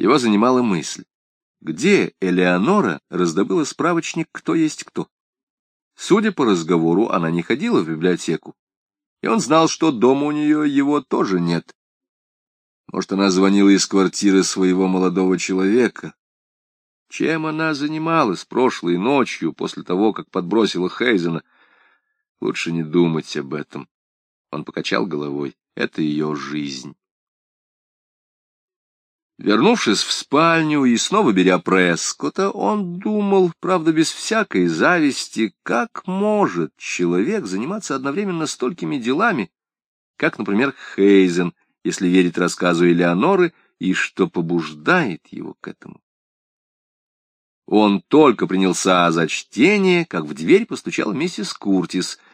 Его занимала мысль, где Элеонора раздобыла справочник «Кто есть кто». Судя по разговору, она не ходила в библиотеку, и он знал, что дома у нее его тоже нет. Может, она звонила из квартиры своего молодого человека. Чем она занималась прошлой ночью, после того, как подбросила Хейзена? Лучше не думать об этом. Он покачал головой. Это ее жизнь. Вернувшись в спальню и снова беря Прескота, он думал, правда, без всякой зависти, как может человек заниматься одновременно столькими делами, как, например, Хейзен, если верить рассказу Элеоноры, и что побуждает его к этому. Он только принялся за чтение, как в дверь постучала миссис Куртис —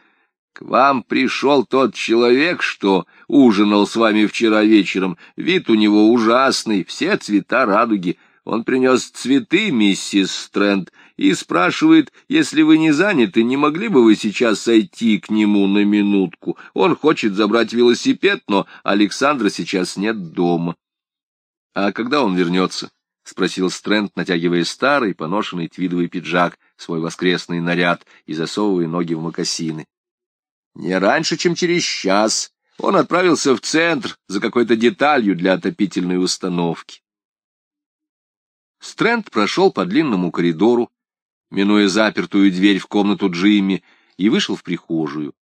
к вам пришел тот человек, что ужинал с вами вчера вечером. Вид у него ужасный, все цвета радуги. Он принес цветы, миссис Стрэнд, и спрашивает, если вы не заняты, не могли бы вы сейчас сойти к нему на минутку? Он хочет забрать велосипед, но Александра сейчас нет дома. — А когда он вернется? — спросил Стрэнд, натягивая старый, поношенный твидовый пиджак, свой воскресный наряд и засовывая ноги в мокасины. Не раньше, чем через час, он отправился в центр за какой-то деталью для отопительной установки. Стрэнд прошел по длинному коридору, минуя запертую дверь в комнату Джимми, и вышел в прихожую.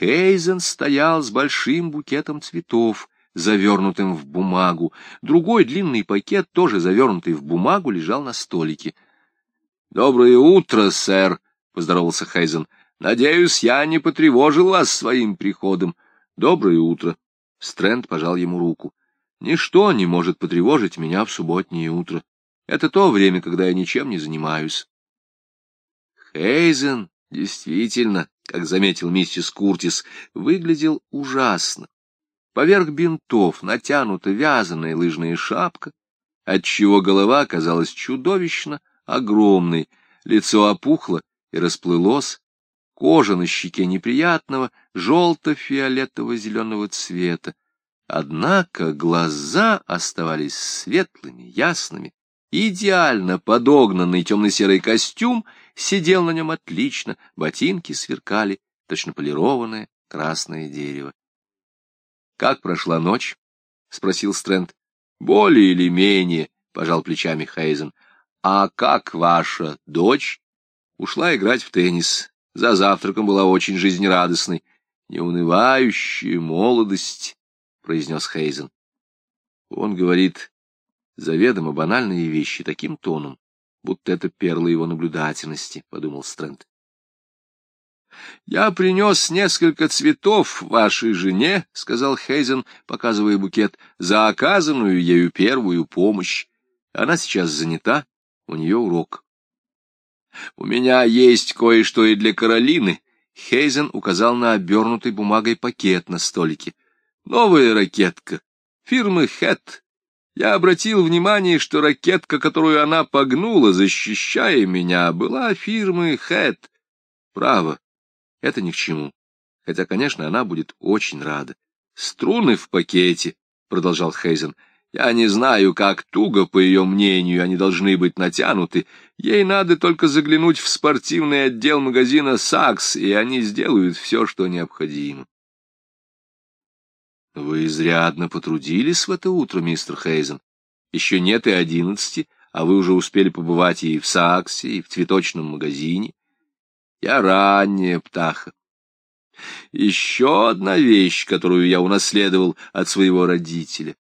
Хейзен стоял с большим букетом цветов, завернутым в бумагу. Другой длинный пакет, тоже завернутый в бумагу, лежал на столике. — Доброе утро, сэр, — поздоровался Хейзен. Надеюсь, я не потревожил вас своим приходом. Доброе утро. Стрэнд пожал ему руку. Ничто не может потревожить меня в субботнее утро. Это то время, когда я ничем не занимаюсь. Хейзен, действительно, как заметил миссис Куртис, выглядел ужасно. Поверх бинтов натянута вязаная лыжная шапка, отчего голова казалась чудовищно огромной, лицо опухло и расплылось, Кожа на щеке неприятного, желто-фиолетово-зеленого цвета. Однако глаза оставались светлыми, ясными. Идеально подогнанный темно-серый костюм сидел на нем отлично, ботинки сверкали, точно полированное красное дерево. — Как прошла ночь? — спросил Стрэнд. — Более или менее, — пожал плечами Хейзен. — А как ваша дочь? — Ушла играть в теннис. За завтраком была очень жизнерадостной. «Неунывающая молодость», — произнес Хейзен. Он говорит заведомо банальные вещи таким тоном, будто это перла его наблюдательности, — подумал Стрэнд. «Я принес несколько цветов вашей жене», — сказал Хейзен, показывая букет, — «за оказанную ею первую помощь. Она сейчас занята, у нее урок». У меня есть кое-что и для Каролины. Хейзен указал на обернутый бумагой пакет на столике. Новая ракетка. Фирмы Хэт. Я обратил внимание, что ракетка, которую она погнула, защищая меня, была фирмы Хэт. Право, это ни к чему. Хотя, конечно, она будет очень рада. Струны в пакете, — продолжал Хейзен, — я не знаю, как туго, по ее мнению, они должны быть натянуты. Ей надо только заглянуть в спортивный отдел магазина «Сакс», и они сделают все, что необходимо. Вы изрядно потрудились в это утро, мистер Хейзен. Еще нет и одиннадцати, а вы уже успели побывать и в Саксе, и в цветочном магазине. Я ранняя птаха. Еще одна вещь, которую я унаследовал от своего родителя. —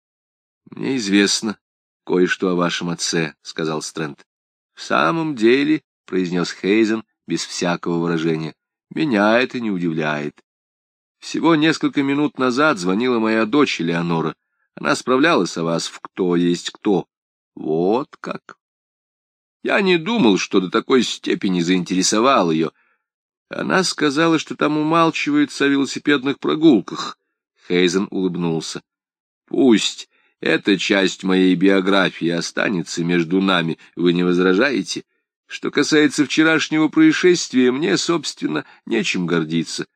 Мне известно кое-что о вашем отце, — сказал Стрэнд. — В самом деле, — произнес Хейзен без всякого выражения, — меня это не удивляет. Всего несколько минут назад звонила моя дочь Леонора. Она справлялась о вас в «Кто есть кто». Вот как. Я не думал, что до такой степени заинтересовал ее. Она сказала, что там умалчивается о велосипедных прогулках. Хейзен улыбнулся. Пусть эта часть моей биографии останется между нами, вы не возражаете? Что касается вчерашнего происшествия, мне, собственно, нечем гордиться.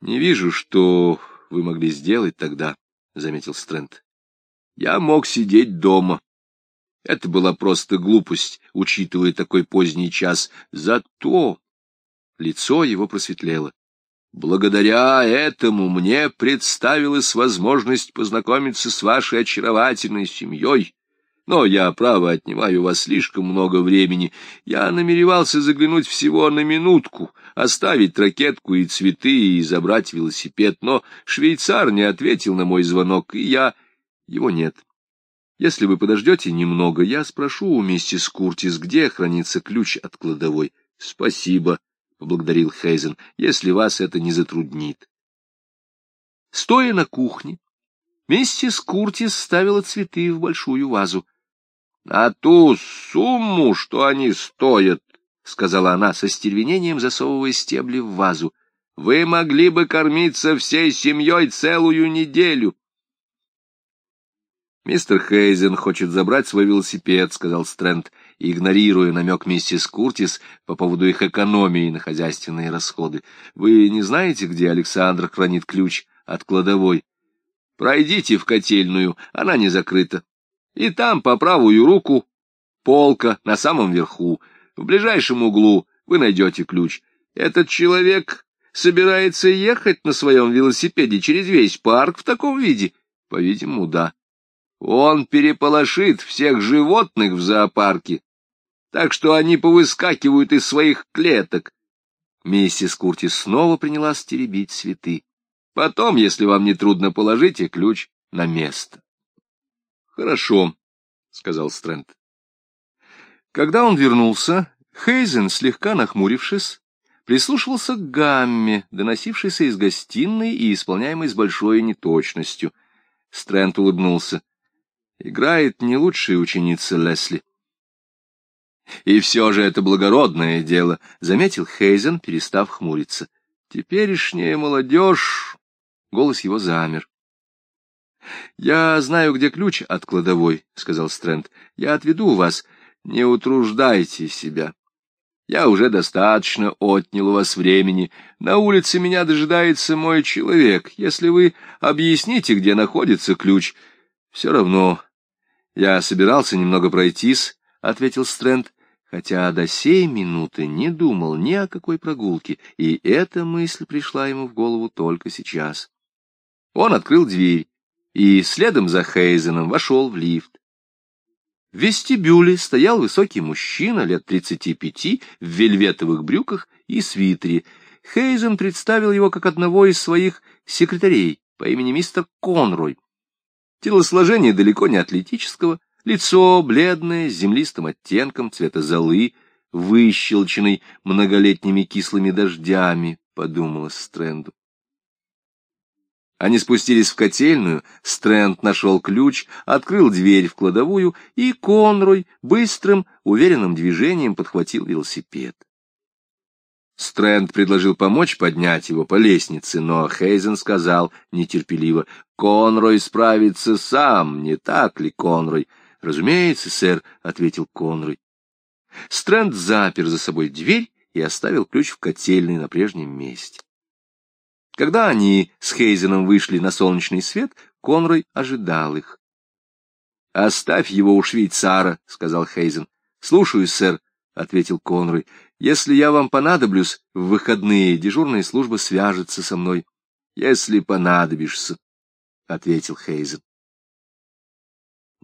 Не вижу, что вы могли сделать тогда, — заметил Стрэнд. Я мог сидеть дома. Это была просто глупость, учитывая такой поздний час. Зато лицо его просветлело. Благодаря этому мне представилась возможность познакомиться с вашей очаровательной семьей. Но я, право, отнимаю у вас слишком много времени. Я намеревался заглянуть всего на минутку, оставить ракетку и цветы и забрать велосипед, но швейцар не ответил на мой звонок, и я... Его нет. Если вы подождете немного, я спрошу у миссис Куртис, где хранится ключ от кладовой. — Спасибо, — поблагодарил Хейзен, — если вас это не затруднит. Стоя на кухне, миссис Куртис ставила цветы в большую вазу. — На ту сумму, что они стоят, — сказала она со стервенением, засовывая стебли в вазу, — вы могли бы кормиться всей семьей целую неделю. — Мистер Хейзен хочет забрать свой велосипед, — сказал Стрэнд, игнорируя намек миссис Куртис по поводу их экономии на хозяйственные расходы. — Вы не знаете, где Александр хранит ключ от кладовой? — Пройдите в котельную, она не закрыта. И там, по правую руку, полка на самом верху. В ближайшем углу вы найдете ключ. Этот человек собирается ехать на своем велосипеде через весь парк в таком виде? По-видимому, да. Он переполошит всех животных в зоопарке, так что они повыскакивают из своих клеток. Миссис Курти снова принялась теребить цветы. Потом, если вам не трудно, положите ключ на место. — Хорошо, — сказал Стрэнд. Когда он вернулся, Хейзен, слегка нахмурившись, прислушивался к гамме, доносившейся из гостиной и исполняемой с большой неточностью. Стрэнд улыбнулся. Играет не лучшая ученица Лесли. И все же это благородное дело, — заметил Хейзен, перестав хмуриться. Теперешняя молодежь... Голос его замер. — Я знаю, где ключ от кладовой, — сказал Стрэнд. — Я отведу вас. Не утруждайте себя. Я уже достаточно отнял у вас времени. На улице меня дожидается мой человек. Если вы объясните, где находится ключ, все равно. Я собирался немного пройтись, — ответил Стрэнд, хотя до сей минуты не думал ни о какой прогулке, и эта мысль пришла ему в голову только сейчас. Он открыл дверь и следом за Хейзеном вошел в лифт. В вестибюле стоял высокий мужчина лет тридцати пяти в вельветовых брюках и свитере. Хейзен представил его как одного из своих секретарей по имени мистер Конрой. Телосложение далеко не атлетического, лицо бледное, с землистым оттенком цвета золы, выщелченной многолетними кислыми дождями, подумала Стрэнду. Они спустились в котельную, Стрэнд нашел ключ, открыл дверь в кладовую, и Конрой быстрым, уверенным движением подхватил велосипед. Стрэнд предложил помочь поднять его по лестнице, но Хейзен сказал нетерпеливо, «Конрой справится сам, не так ли, Конрой?» «Разумеется, сэр», — ответил Конрой. Стрэнд запер за собой дверь и оставил ключ в котельной на прежнем месте. Когда они с Хейзеном вышли на солнечный свет, Конрой ожидал их. — Оставь его у швейцара, — сказал Хейзен. — Слушаюсь, сэр, — ответил Конрой. — Если я вам понадоблюсь в выходные, дежурная служба свяжется со мной. — Если понадобишься, — ответил Хейзен.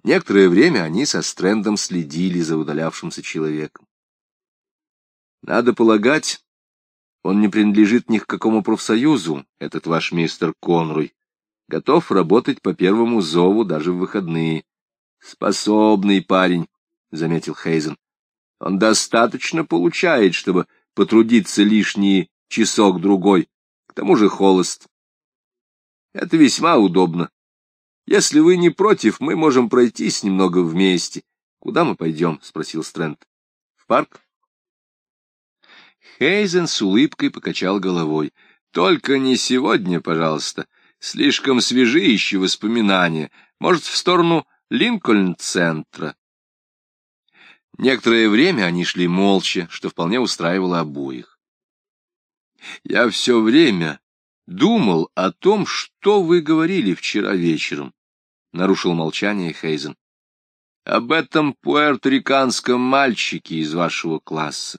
Некоторое время они со Стрэндом следили за удалявшимся человеком. Надо полагать, он не принадлежит ни к какому профсоюзу, этот ваш мистер Конруй. Готов работать по первому зову даже в выходные. Способный парень, — заметил Хейзен. Он достаточно получает, чтобы потрудиться лишний часок-другой. К тому же холост. Это весьма удобно. Если вы не против, мы можем пройтись немного вместе. — Куда мы пойдем? — спросил Стрэнд. — В парк? Хейзен с улыбкой покачал головой. «Только не сегодня, пожалуйста. Слишком свежи еще воспоминания. Может, в сторону Линкольн-центра». Некоторое время они шли молча, что вполне устраивало обоих. «Я все время думал о том, что вы говорили вчера вечером», — нарушил молчание Хейзен. об этом пуэрториканском мальчике из вашего класса.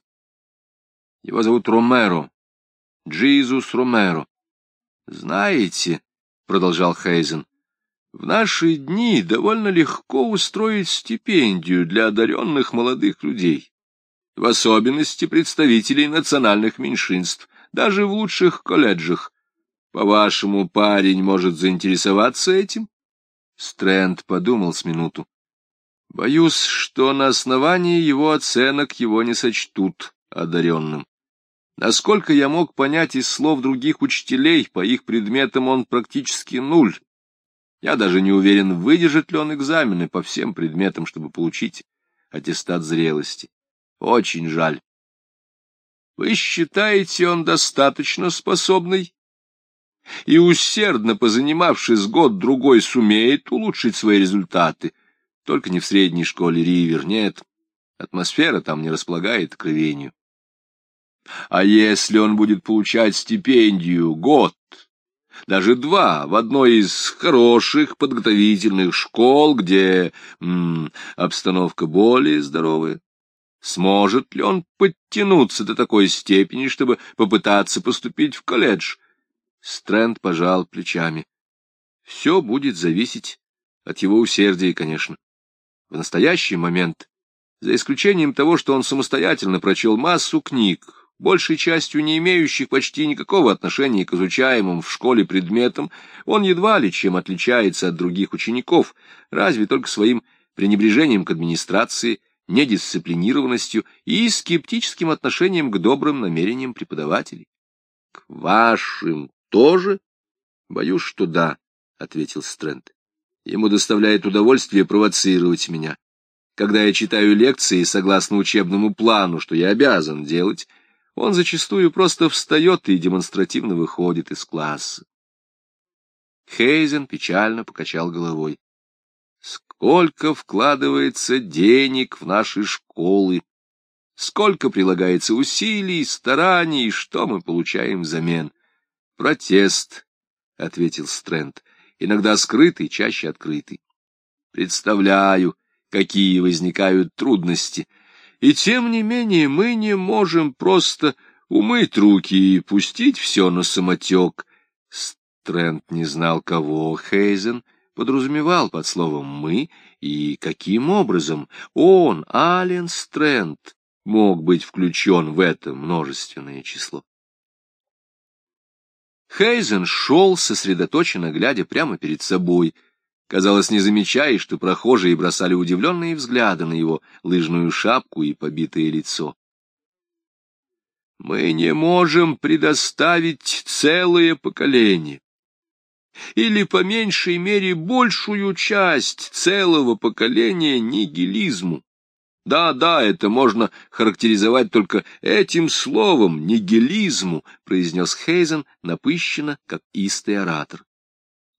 Его зовут Ромеро, Джизус Ромеро. Знаете, — продолжал Хейзен, — в наши дни довольно легко устроить стипендию для одаренных молодых людей, в особенности представителей национальных меньшинств, даже в лучших колледжах. По-вашему, парень может заинтересоваться этим? Стрэнд подумал с минуту. Боюсь, что на основании его оценок его не сочтут одаренным. Насколько я мог понять из слов других учителей, по их предметам он практически нуль. Я даже не уверен, выдержит ли он экзамены по всем предметам, чтобы получить аттестат зрелости. Очень жаль. Вы считаете, он достаточно способный? И усердно позанимавшись год-другой, сумеет улучшить свои результаты. Только не в средней школе Ривер, нет. Атмосфера там не располагает к рвению. А если он будет получать стипендию год, даже два, в одной из хороших подготовительных школ, где м, обстановка более здоровая, сможет ли он подтянуться до такой степени, чтобы попытаться поступить в колледж? Стрэнд пожал плечами. Все будет зависеть от его усердия, конечно. В настоящий момент, за исключением того, что он самостоятельно прочел массу книг, большей частью не имеющих почти никакого отношения к изучаемым в школе предметам, он едва ли чем отличается от других учеников, разве только своим пренебрежением к администрации, недисциплинированностью и скептическим отношением к добрым намерениям преподавателей. — К вашим тоже? — Боюсь, что да, — ответил Стрэнд. — Ему доставляет удовольствие провоцировать меня. Когда я читаю лекции согласно учебному плану, что я обязан делать, он зачастую просто встает и демонстративно выходит из класса. Хейзен печально покачал головой. Сколько вкладывается денег в наши школы, сколько прилагается усилий, стараний, что мы получаем взамен. Протест, — ответил Стрэнд, — иногда скрытый, чаще открытый. Представляю, какие возникают трудности — и тем не менее мы не можем просто умыть руки и пустить все на самотек. Стрэнд не знал, кого Хейзен подразумевал под словом «мы» и каким образом он, Ален Стрэнд, мог быть включен в это множественное число. Хейзен шел, сосредоточенно глядя прямо перед собой — казалось, не замечая, что прохожие бросали удивленные взгляды на его лыжную шапку и побитое лицо. Мы не можем предоставить целое поколение, или, по меньшей мере, большую часть целого поколения нигилизму. Да-да, это можно характеризовать только этим словом, нигилизму, произнес Хейзен напыщенно, как истый оратор.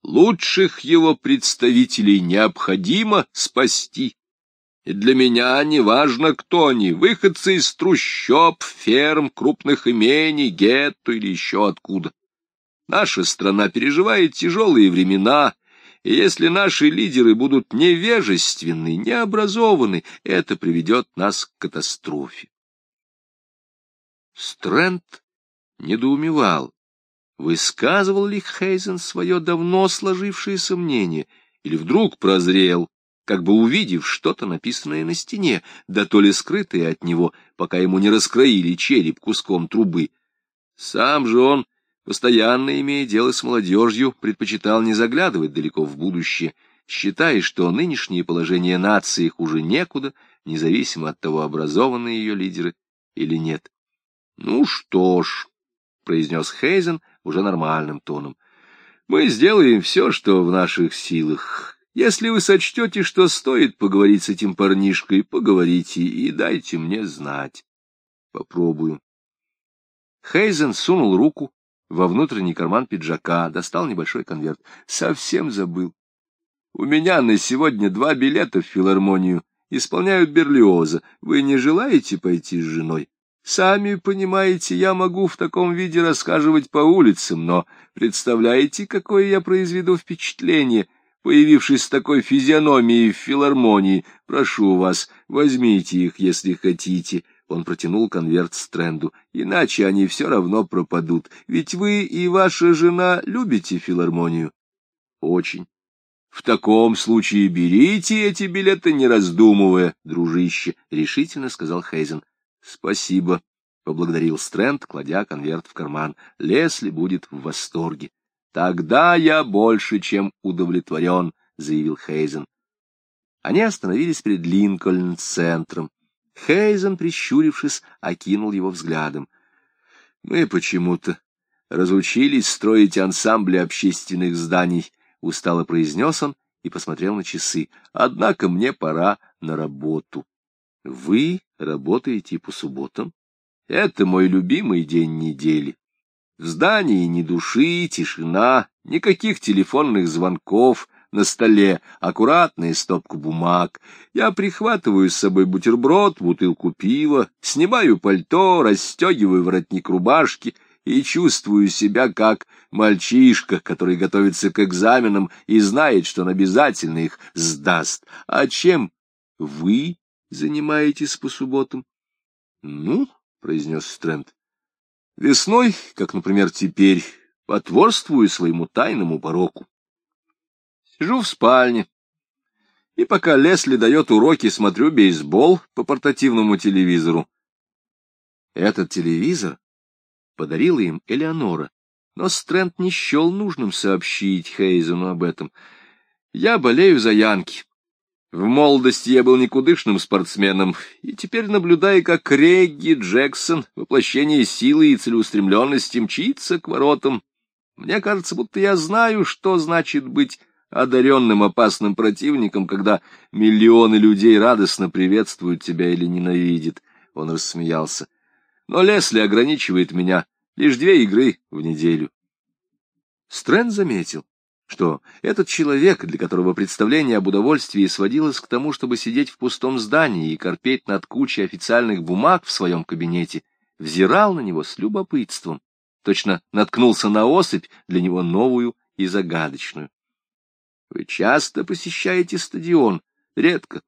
Лучших его представителей необходимо спасти. И для меня неважно, кто они, выходцы из трущоб, ферм, крупных имений, гетто или еще откуда. Наша страна переживает тяжелые времена, и если наши лидеры будут невежественны, необразованы, это приведет нас к катастрофе. Стрэнд недоумевал, Высказывал ли Хейзен свое давно сложившееся мнение, или вдруг прозрел, как бы увидев что-то написанное на стене, да то ли скрытое от него, пока ему не раскроили череп куском трубы. Сам же он, постоянно имея дело с молодежью, предпочитал не заглядывать далеко в будущее, считая, что нынешнее положение нации хуже некуда, независимо от того, образованы ее лидеры или нет. — Ну что ж, — произнес Хейзен, уже нормальным тоном. Мы сделаем все, что в наших силах. Если вы сочтете, что стоит поговорить с этим парнишкой, поговорите и дайте мне знать. Попробую. Хейзен сунул руку во внутренний карман пиджака, достал небольшой конверт. Совсем забыл. У меня на сегодня два билета в филармонию. Исполняют Берлиоза. Вы не желаете пойти с женой? Сами понимаете, я могу в таком виде рассказывать по улицам, но представляете, какое я произведу впечатление? появившись с такой физиономией в филармонии. Прошу вас, возьмите их, если хотите. Он протянул конверт Стрэнду. Иначе они все равно пропадут. Ведь вы и ваша жена любите филармонию. Очень. В таком случае берите эти билеты, не раздумывая, дружище, — решительно сказал Хейзен. — Спасибо, — поблагодарил Стрэнд, кладя конверт в карман. — Лесли будет в восторге. — Тогда я больше, чем удовлетворен, — заявил Хейзен. Они остановились перед Линкольн-центром. Хейзен, прищурившись, окинул его взглядом. — Мы почему-то разучились строить ансамбли общественных зданий, — устало произнес он и посмотрел на часы. — Однако мне пора на работу. — Вы работаете по субботам? Это мой любимый день недели. В здании ни души, тишина, никаких телефонных звонков, на столе аккуратная стопка бумаг. Я прихватываю с собой бутерброд, бутылку пива, снимаю пальто, расстегиваю воротник рубашки — и чувствую себя как мальчишка, который готовится к экзаменам и знает, что он обязательно их сдаст. А чем вы занимаетесь по субботам? — Ну, — произнес Стрэнд, — весной, как, например, теперь, потворствую своему тайному пороку. Сижу в спальне, и пока Лесли дает уроки, смотрю бейсбол по портативному телевизору. Этот телевизор подарила им Элеонора, но Стрэнд не счел нужным сообщить Хейзену об этом. «Я болею за Янки. В молодости я был никудышным спортсменом, и теперь, наблюдая, как Регги Джексон, воплощение силы и целеустремленности, мчится к воротам, мне кажется, будто я знаю, что значит быть одаренным опасным противником, когда миллионы людей радостно приветствуют тебя или ненавидят. Он рассмеялся. Но Лесли ограничивает меня лишь две игры в неделю. Стрэнд заметил, что этот человек, для которого представление об удовольствии сводилось к тому, чтобы сидеть в пустом здании и корпеть над кучей официальных бумаг в своем кабинете, взирал на него с любопытством, точно наткнулся на особь, для него новую и загадочную. — Вы часто посещаете стадион? — Редко.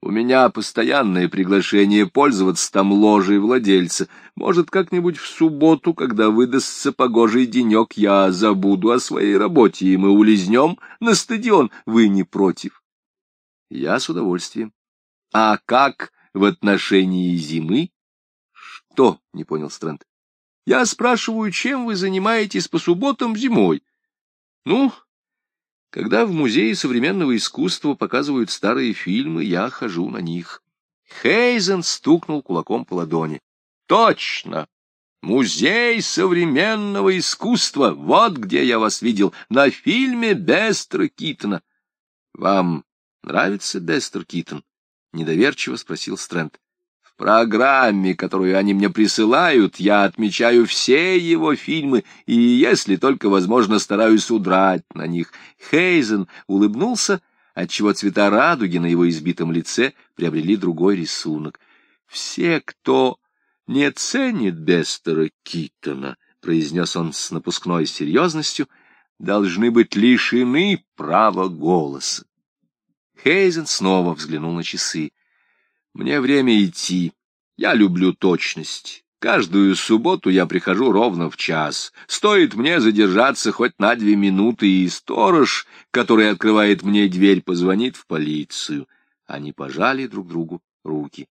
У меня постоянное приглашение пользоваться там ложей владельца. Может, как-нибудь в субботу, когда выдастся погожий денек, я забуду о своей работе, и мы улизнем на стадион. Вы не против? Я с удовольствием. А как в отношении зимы? Что? — не понял Стрэнд. Я спрашиваю, чем вы занимаетесь по субботам зимой? Ну, когда в Музее современного искусства показывают старые фильмы, я хожу на них. Хейзен стукнул кулаком по ладони. Точно! Музей современного искусства! Вот где я вас видел, на фильме Бестера Китона. Вам нравится Бестер Китон? Недоверчиво спросил Стрэнд программе, которую они мне присылают, я отмечаю все его фильмы и, если только возможно, стараюсь удрать на них. Хейзен улыбнулся, отчего цвета радуги на его избитом лице приобрели другой рисунок. «Все, кто не ценит Бестера Китона», — произнес он с напускной серьезностью, — «должны быть лишены права голоса». Хейзен снова взглянул на часы. Мне время идти. Я люблю точность. Каждую субботу я прихожу ровно в час. Стоит мне задержаться хоть на две минуты, и сторож, который открывает мне дверь, позвонит в полицию. Они пожали друг другу руки.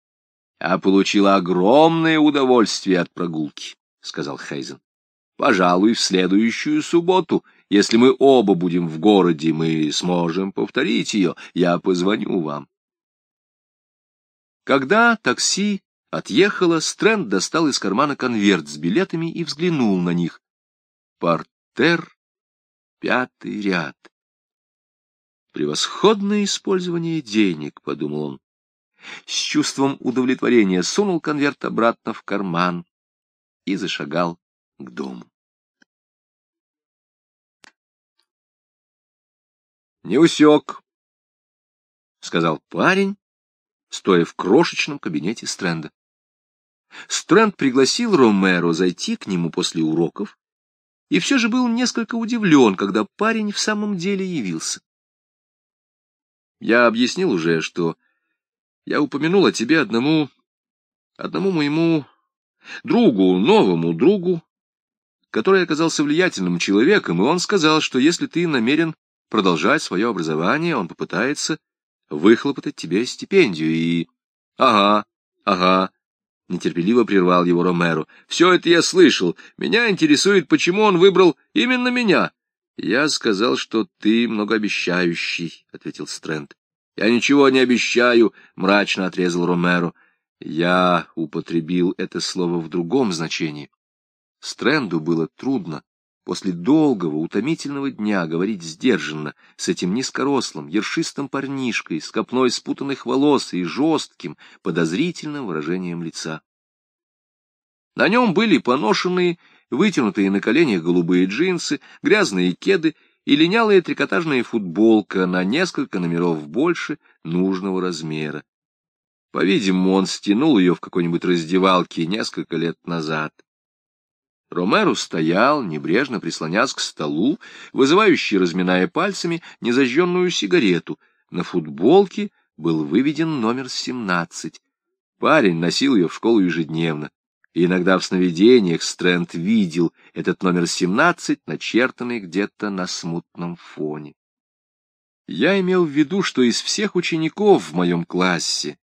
— Я получила огромное удовольствие от прогулки, — сказал Хейзен. — Пожалуй, в следующую субботу, если мы оба будем в городе, мы сможем повторить ее. Я позвоню вам. Когда такси отъехало, Стрэнд достал из кармана конверт с билетами и взглянул на них. Портер, пятый ряд. Превосходное использование денег, — подумал он. С чувством удовлетворения сунул конверт обратно в карман и зашагал к дому. — Не усек, — сказал парень стоя в крошечном кабинете Стрэнда. Стрэнд пригласил Ромеро зайти к нему после уроков и все же был несколько удивлен, когда парень в самом деле явился. Я объяснил уже, что я упомянул о тебе одному, одному моему другу, новому другу, который оказался влиятельным человеком, и он сказал, что если ты намерен продолжать свое образование, он попытается выхлопотать тебе стипендию и... — Ага, ага, — нетерпеливо прервал его Ромеро. — Все это я слышал. Меня интересует, почему он выбрал именно меня. — Я сказал, что ты многообещающий, — ответил Стрэнд. — Я ничего не обещаю, — мрачно отрезал Ромеро. Я употребил это слово в другом значении. Стрэнду было трудно после долгого, утомительного дня говорить сдержанно с этим низкорослым, ершистым парнишкой, с копной спутанных волос и жестким, подозрительным выражением лица. На нем были поношенные, вытянутые на коленях голубые джинсы, грязные кеды и линялая трикотажная футболка на несколько номеров больше нужного размера. По-видимому, он стянул ее в какой-нибудь раздевалке несколько лет назад. Ромеро стоял, небрежно прислонясь к столу, вызывающий, разминая пальцами, незажженную сигарету. На футболке был выведен номер семнадцать. Парень носил ее в школу ежедневно. И иногда в сновидениях Стрэнд видел этот номер семнадцать, начертанный где-то на смутном фоне. Я имел в виду, что из всех учеников в моем классе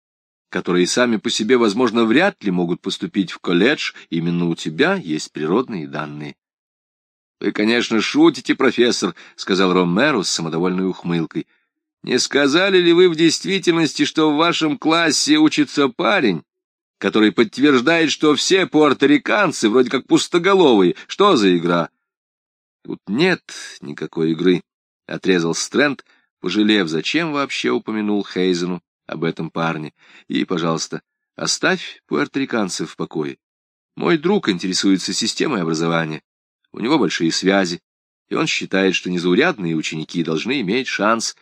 которые сами по себе, возможно, вряд ли могут поступить в колледж, именно у тебя есть природные данные. — Вы, конечно, шутите, профессор, — сказал Ромеро с самодовольной ухмылкой. — Не сказали ли вы в действительности, что в вашем классе учится парень, который подтверждает, что все пуэрториканцы вроде как пустоголовые? Что за игра? — Тут нет никакой игры, — отрезал Стрэнд, пожалев, зачем вообще упомянул Хейзену об этом парне. И, пожалуйста, оставь пуэрториканцев в покое. Мой друг интересуется системой образования. У него большие связи, и он считает, что незаурядные ученики должны иметь шанс.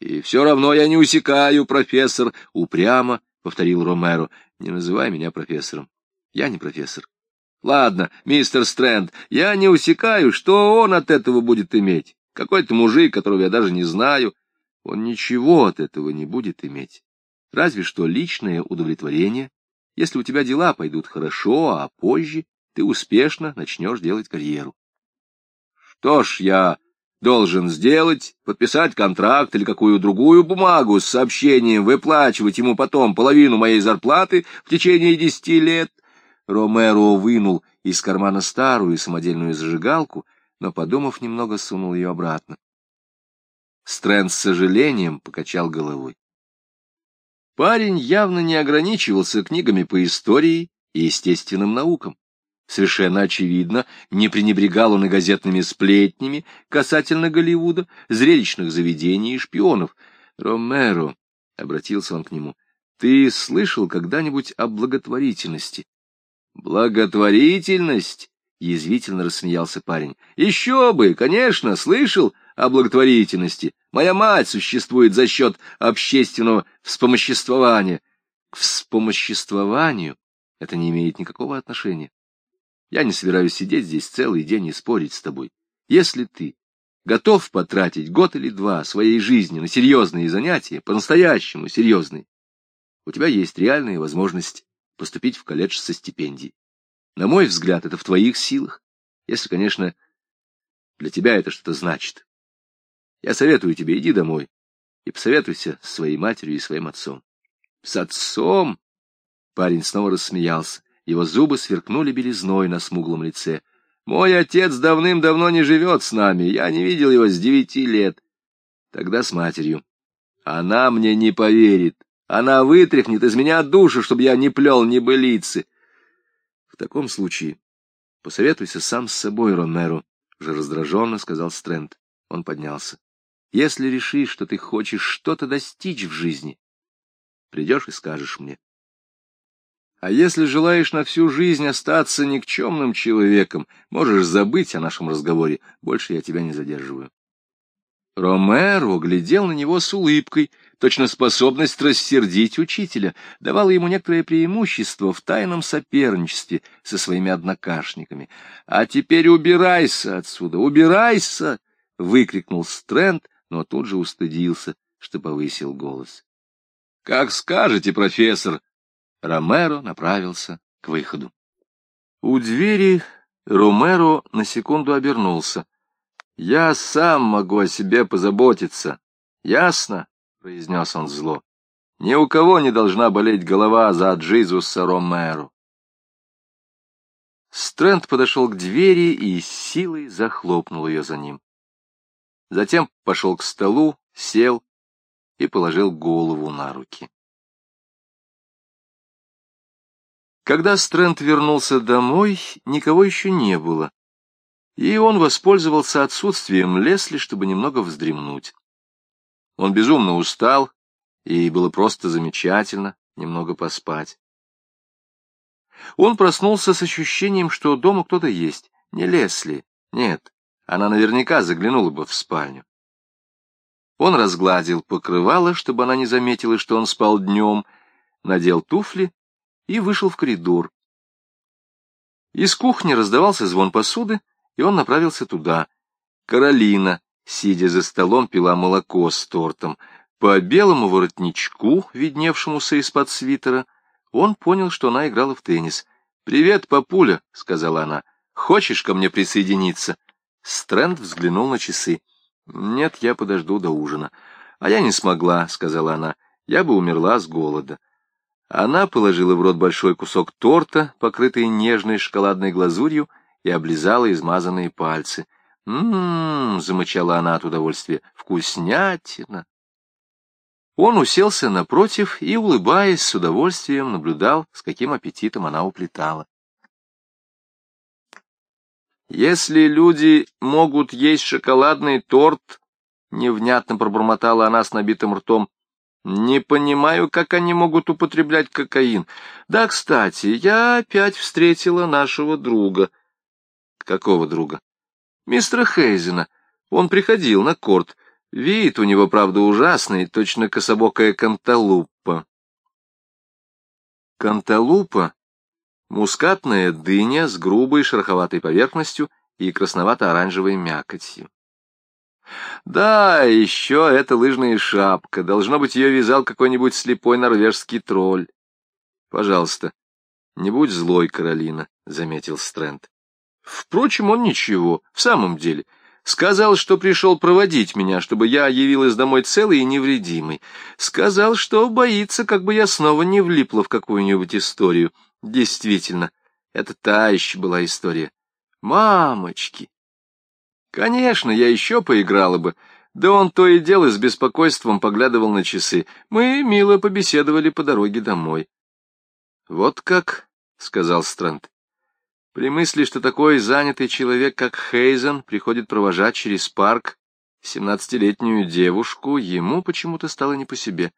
И все равно я не усекаю, профессор, — упрямо повторил Ромеро. Не называй меня профессором. Я не профессор. Ладно, мистер Стрэнд, я не усекаю, что он от этого будет иметь. Какой-то мужик, которого я даже не знаю он ничего от этого не будет иметь. Разве что личное удовлетворение, если у тебя дела пойдут хорошо, а позже ты успешно начнешь делать карьеру. Что ж, я должен сделать, подписать контракт или какую другую бумагу с сообщением выплачивать ему потом половину моей зарплаты в течение десяти лет. Ромеро вынул из кармана старую самодельную зажигалку, но, подумав немного, сунул ее обратно. Стрэнд с сожалением покачал головой. Парень явно не ограничивался книгами по истории и естественным наукам. Совершенно очевидно, не пренебрегал он и газетными сплетнями касательно Голливуда, зрелищных заведений и шпионов. «Ромеро», — обратился он к нему, — «ты слышал когда-нибудь о благотворительности?» «Благотворительность?» — язвительно рассмеялся парень. «Еще бы, конечно, слышал о благотворительности. Моя мать существует за счет общественного вспомоществования. К вспомоществованию это не имеет никакого отношения. Я не собираюсь сидеть здесь целый день и спорить с тобой. Если ты готов потратить год или два своей жизни на серьезные занятия, по-настоящему серьезные, у тебя есть реальная возможность поступить в колледж со стипендией. На мой взгляд, это в твоих силах, если, конечно, для тебя это что-то значит. Я советую тебе, иди домой и посоветуйся с своей матерью и своим отцом. С отцом? Парень снова рассмеялся. Его зубы сверкнули белизной на смуглом лице. Мой отец давным-давно не живет с нами. Я не видел его с девяти лет. Тогда с матерью. Она мне не поверит. Она вытряхнет из меня душу, чтобы я не плел ни былицы. В таком случае посоветуйся сам с собой, Ромеро, — уже раздраженно сказал Стрэнд. Он поднялся. Если решишь, что ты хочешь что-то достичь в жизни, придешь и скажешь мне. А если желаешь на всю жизнь остаться никчемным человеком, можешь забыть о нашем разговоре, больше я тебя не задерживаю. Ромеро глядел на него с улыбкой, точно способность рассердить учителя давала ему некоторое преимущество в тайном соперничестве со своими однокашниками. «А теперь убирайся отсюда, убирайся!» — выкрикнул Стрэнд, но тут же устыдился, что повысил голос. «Как скажете, профессор!» Ромеро направился к выходу. У двери Ромеро на секунду обернулся. «Я сам могу о себе позаботиться. Ясно?» — произнес он зло. «Ни у кого не должна болеть голова за Джизуса Ромеро». Стрэнд подошел к двери и силой захлопнул ее за ним. Затем пошел к столу, сел и положил голову на руки. Когда Стрэнд вернулся домой, никого еще не было и он воспользовался отсутствием Лесли, чтобы немного вздремнуть. Он безумно устал, и было просто замечательно немного поспать. Он проснулся с ощущением, что дома кто-то есть. Не Лесли, нет, она наверняка заглянула бы в спальню. Он разгладил покрывало, чтобы она не заметила, что он спал днем, надел туфли и вышел в коридор. Из кухни раздавался звон посуды, и он направился туда. Каролина, сидя за столом, пила молоко с тортом. По белому воротничку, видневшемуся из-под свитера, он понял, что она играла в теннис. «Привет, папуля», — сказала она. «Хочешь ко мне присоединиться?» Стрэнд взглянул на часы. «Нет, я подожду до ужина». «А я не смогла», — сказала она. «Я бы умерла с голода». Она положила в рот большой кусок торта, покрытый нежной шоколадной глазурью, и облизала измазанные пальцы. «М-м-м», замычала она от удовольствия, — «вкуснятина». Он уселся напротив и, улыбаясь, с удовольствием наблюдал, с каким аппетитом она уплетала. «Если люди могут есть шоколадный торт», — невнятно пробормотала она с набитым ртом, — «не понимаю, как они могут употреблять кокаин. Да, кстати, я опять встретила нашего друга». Какого друга? Мистера Хейзена. Он приходил на корт. Вид у него, правда, ужасный, точно кособокая канталупа. Канталупа — мускатная дыня с грубой шероховатой поверхностью и красновато-оранжевой мякотью. Да, еще эта лыжная шапка. Должно быть, ее вязал какой-нибудь слепой норвежский тролль. Пожалуйста, не будь злой, Каролина, — заметил Стрэнд. Впрочем, он ничего, в самом деле. Сказал, что пришел проводить меня, чтобы я явилась домой целой и невредимой. Сказал, что боится, как бы я снова не влипла в какую-нибудь историю. Действительно, это та еще была история. Мамочки! Конечно, я еще поиграла бы, да он то и дело с беспокойством поглядывал на часы. Мы мило побеседовали по дороге домой. — Вот как, — сказал Стрэнд. При мысли, что такой занятый человек, как Хейзен, приходит провожать через парк семнадцатилетнюю девушку, ему почему-то стало не по себе.